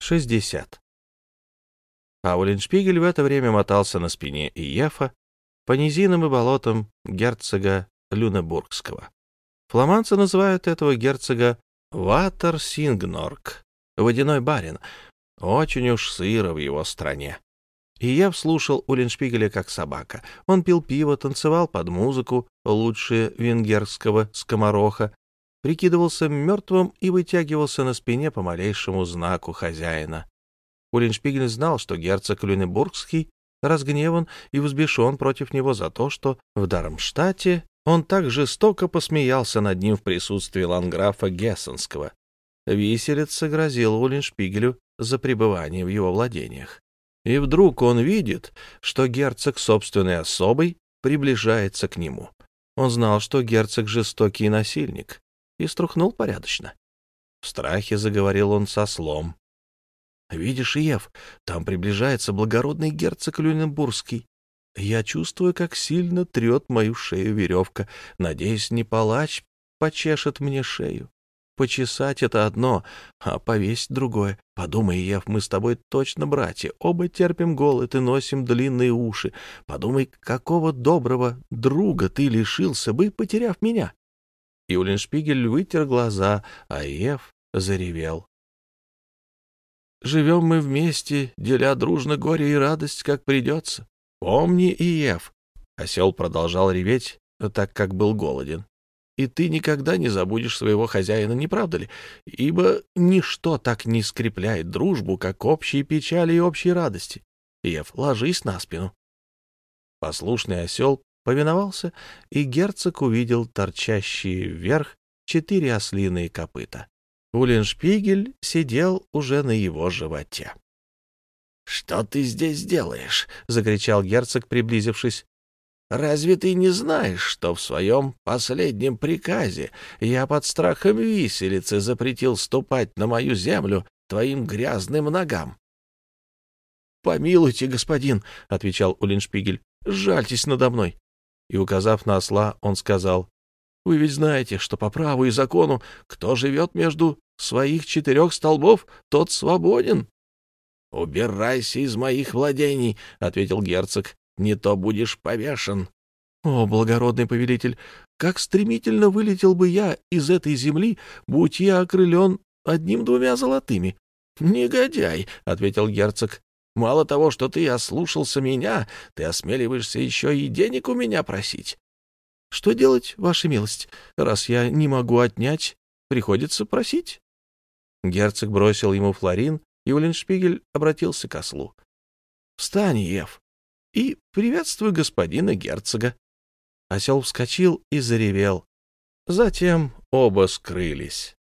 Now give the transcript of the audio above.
60. А Уллиншпигель в это время мотался на спине Иефа по низинам и болотам герцога Люнебургского. Фламандцы называют этого герцога Ватерсингнорк, водяной барин. Очень уж сыро в его стране. И я вслушал Уллиншпигеля как собака. Он пил пиво, танцевал под музыку, лучше венгерского скомороха, прикидывался мертвым и вытягивался на спине по малейшему знаку хозяина. Уллиншпигель знал, что герцог Люнебургский разгневан и взбешен против него за то, что в Дармштадте он так жестоко посмеялся над ним в присутствии ланграфа Гессенского. Виселица согрозил Уллиншпигелю за пребывание в его владениях. И вдруг он видит, что герцог собственной особой приближается к нему. Он знал, что герцог жестокий насильник, и струхнул порядочно. В страхе заговорил он со слом. «Видишь, Ев, там приближается благородный герцог Люненбургский. Я чувствую, как сильно трет мою шею веревка. Надеюсь, не палач почешет мне шею. Почесать — это одно, а повесить — другое. Подумай, Ев, мы с тобой точно братья. Оба терпим голод и носим длинные уши. Подумай, какого доброго друга ты лишился бы, потеряв меня. Юлиншпигель вытер глаза, а Ев заревел. «Живем мы вместе, деля дружно горе и радость, как придется. Помни, Иев!» Осел продолжал реветь, так как был голоден. «И ты никогда не забудешь своего хозяина, не правда ли? Ибо ничто так не скрепляет дружбу, как общие печали и общие радости. Иев, ложись на спину». Послушный осел повиновался, и герцог увидел торчащие вверх четыре ослиные копыта. Уллиншпигель сидел уже на его животе. — Что ты здесь делаешь? — закричал герцог, приблизившись. — Разве ты не знаешь, что в своем последнем приказе я под страхом виселицы запретил ступать на мою землю твоим грязным ногам? — Помилуйте, господин, — отвечал Уллиншпигель, — жальтесь надо мной и, указав на осла, он сказал, «Вы ведь знаете, что по праву и закону, кто живет между своих четырех столбов, тот свободен». «Убирайся из моих владений», — ответил герцог, — «не то будешь повешен». «О, благородный повелитель, как стремительно вылетел бы я из этой земли, будь я окрылен одним-двумя золотыми». «Негодяй», — ответил герцог, Мало того, что ты ослушался меня, ты осмеливаешься еще и денег у меня просить. Что делать, ваша милость? Раз я не могу отнять, приходится просить. Герцог бросил ему флорин, и Уллиншпигель обратился к ослу. — Встань, Ев, и приветствуй господина герцога. Осел вскочил и заревел. Затем оба скрылись.